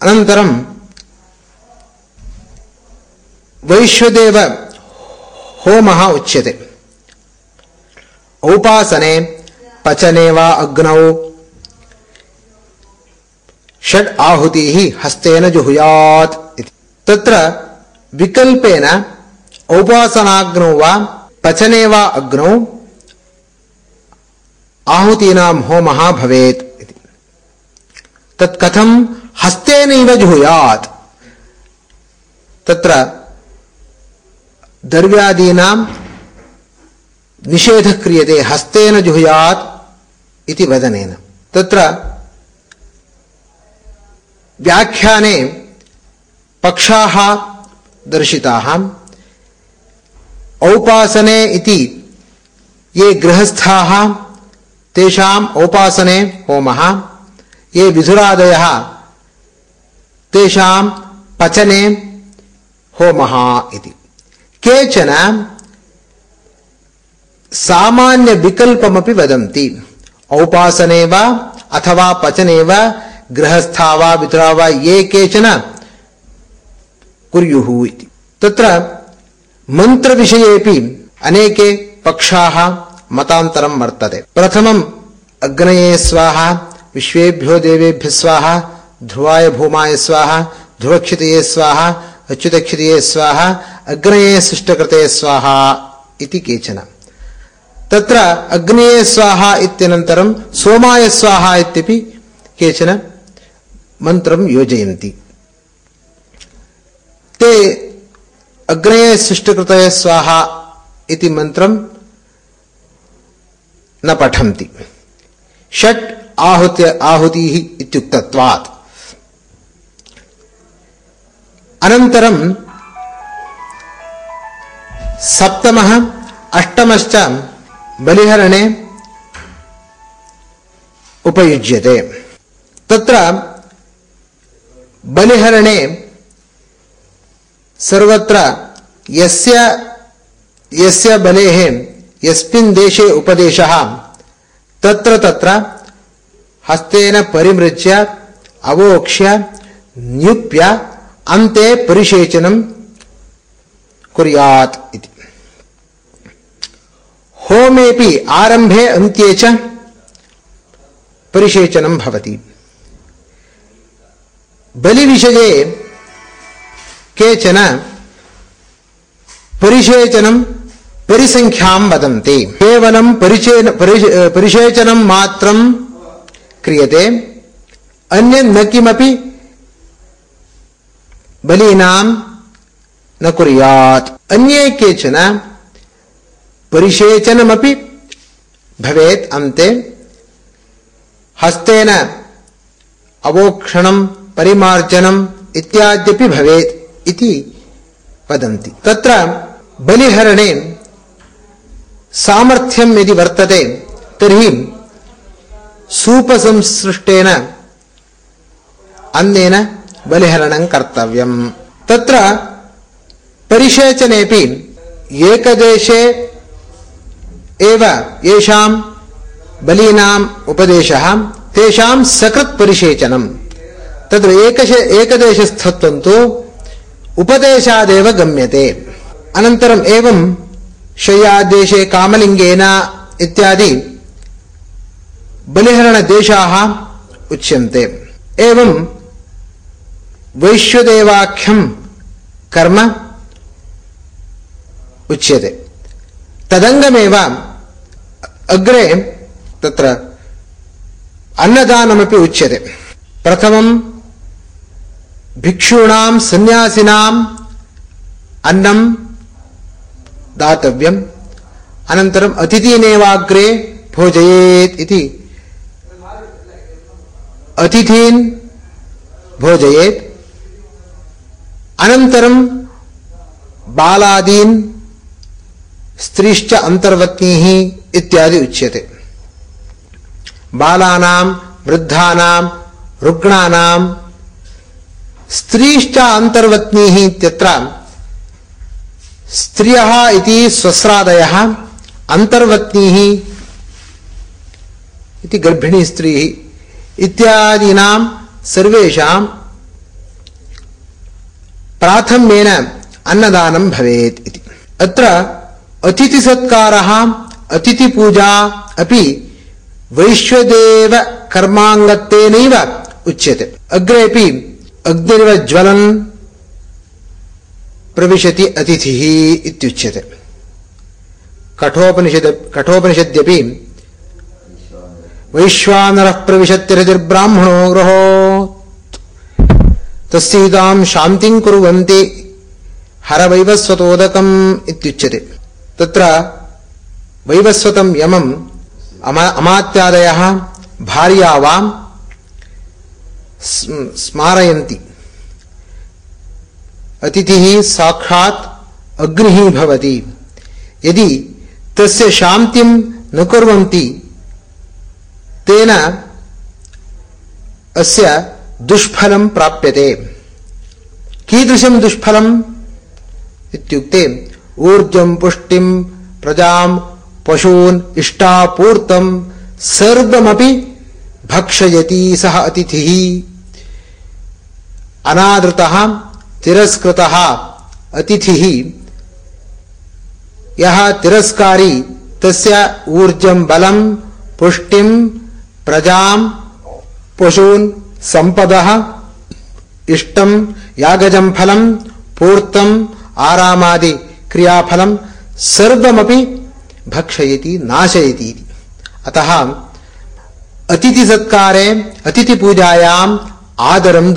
अनन्तरं वैश्वदेव होमः उच्यते। औपासने पचने वा अग्नौ षड् आहुतिः हस्तेन जुहुयात् इति। तत्र विकल्पेन औपासनाग्नौ वा पचने वा अग्नौ आहुतीनां होमः भवेत् इति। तत् हस्तेनैव जुहुयात्। तत्र द्रव्यादीनां निषेधः क्रियते, हस्तेन जुहुयात् इति वदनेन। तत्र व्याख्याने पक्षाः दर्शिताः। औपासने इति ये गृहस्थाः, तेषाम् औपासने होमः। ये विधुरादयः तेषां पचने होमः इति। केचन सामान्यविकल्पमपि वदन्ति। औपासने वा अथवा पचने वा, गृहस्था वा वितरा वा, ये केचन कुर्युः इति। तत्र मन्त्रविषयेपि अनेके पक्षाः मतान्तरं वर्तते। प्रथमम् अग्नये स्वाहा, विश्वेभ्यो देवेभ्यः स्वाहा ध्रुवाय भूमाय स्वाहा, ध्रुवक्षितये स्वाहा, अच्युतक्षितये स्वाहा, अग्नये सृष्टकृते स्वाहा इति केचन। तत्र अग्नये स्वाहा इत्यनन्तरं सोमाय स्वाहा इत्यपि केचन मन्त्रं योजयन्ति। ते अग्नये सृष्टिकृतये स्वाहा इति मन्त्रं न पठन्ति। षट् आहुत्य आहुतिः इत्युक्तत्वात्। अनन्तरं सप्तमः, अष्टमश्च बलिहरणे उपयुज्यते। तत्र बलिहरणे सर्वत्र यस्य यस्य बलेः, यस्मिन् देशे उपदेशः, तत्र तत्र हस्तेन परिमृज्य, अवोक्ष्य, न्युप्य अन्ते परिषेचनं कुर्यात् इति। होमेपि आरम्भे अन्त्ये च परिषेचनं भवति। बलिविषये केचन परिषेचनं परिसङ्ख्यां वदन्ति। केवलं परिचेन परिषेचनं मात्रं क्रियते अन्यत् न किमपि बलीनां न कुर्यात् अन्ये केचन परिषेचनमपि भवेत् अन्ते हस्तेन अवोक्षणं परिमार्जनम् इत्याद्यपि भवेत् इति वदन्ति तत्र बलिहरणे सामर्थ्यं यदि वर्तते तर्हि सूपसंसृष्टेन अन्नेन బలిహరణం కర్తవ్యం. తత్ర పరిషేచనేపి ఏకదేశే ఏవ ఏషాం బలీనాం ఉపదేశ తేషాం సకృత్ పరిశేచనం. తద్ర ఏకశ ఏకదేశస్థత్వం ఉపదేశాదేవ గమ్యతే. అనంతరం ఏవం శయ్యాదేశే కామలింగేన ఇత్యాది బలిహరణ దేశా ఉచ్యంతే. ఏవం वैश्वदेवाख्यं कर्म उच्यते। तदङ्गमेव अग्रे तत्र अन्नदानमपि उच्यते। प्रथमं भिक्षूणां सन्न्यासिनाम् अन्नं दातव्यम्। अनन्तरम् अतिथीनेवाग्रे भोजयेत् इति। अतिथीन् भोजयेत्। अनन्तरं बालादीन् स्त्रीश्च अन्तर्वत्नीः इत्यादि उच्यते। बालानां, वृद्धानां, रुग्णानां, स्त्रीश्च अन्तर्वत्नीः इत्यत्र स्त्रियः इति स्वस्रादयः, अन्तर्वत्नीः इति गर्भिणी स्त्रीः इत्यादीनां सर्वेषां प्राथम्येन अन्नदानं भवेत् इति। अत्र अतिथिसत्कारः, अतिथिपूजा अपि वैश्वदेव कर्माङ्गत्वेनैव उच्यते। अग्रेपि अग्निर्व ज्वलन् प्रविशति अतिथिः इत्युच्यते। कठोपनिषद, कठोपनिषद्यपि वैश्वानरः प्रविशत्यतिर्ब्राह्मणो ग्रहो। तस्यैतां शान्तिं कुर्वन्ति। हरवैवस्वतोदकम् इत्युच्यते। तत्र वैवस्वतं यमम् अमा, अमात्यादयः भार्या वा स्मारयन्ति। अतिथिः साक्षात् अग्निः भवति। यदि तस्य शान्तिं न कुर्वन्ति, तेन अस्य दुष्फलं प्राप्यते। कीदृशं दुष्फलम् इत्युक्ते ऊर्जं पुष्टिं प्रजां पशून् इष्टापूर्तं सर्वमपि भक्षयति सः अतिथिः। अनादृतः, तिरस्कृतः अतिथिः। यः तिरस्कारी, तस्य ऊर्जं बलं पुष्टिं प्रजां पशून् सम्पदः इष्टं यागजं फलं पूर्तम् आरामादि क्रियाफल सर्वमपि भक्षयति नाशयति अतः अतिथिसत्कारे अतिथिपूजायाम् आदरं